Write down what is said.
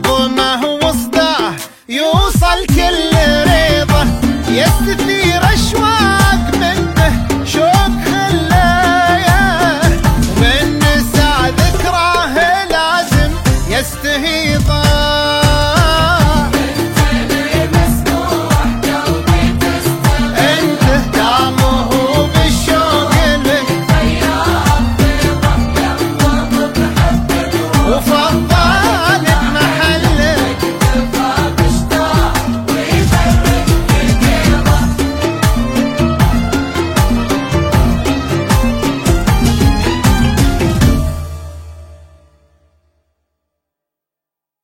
campo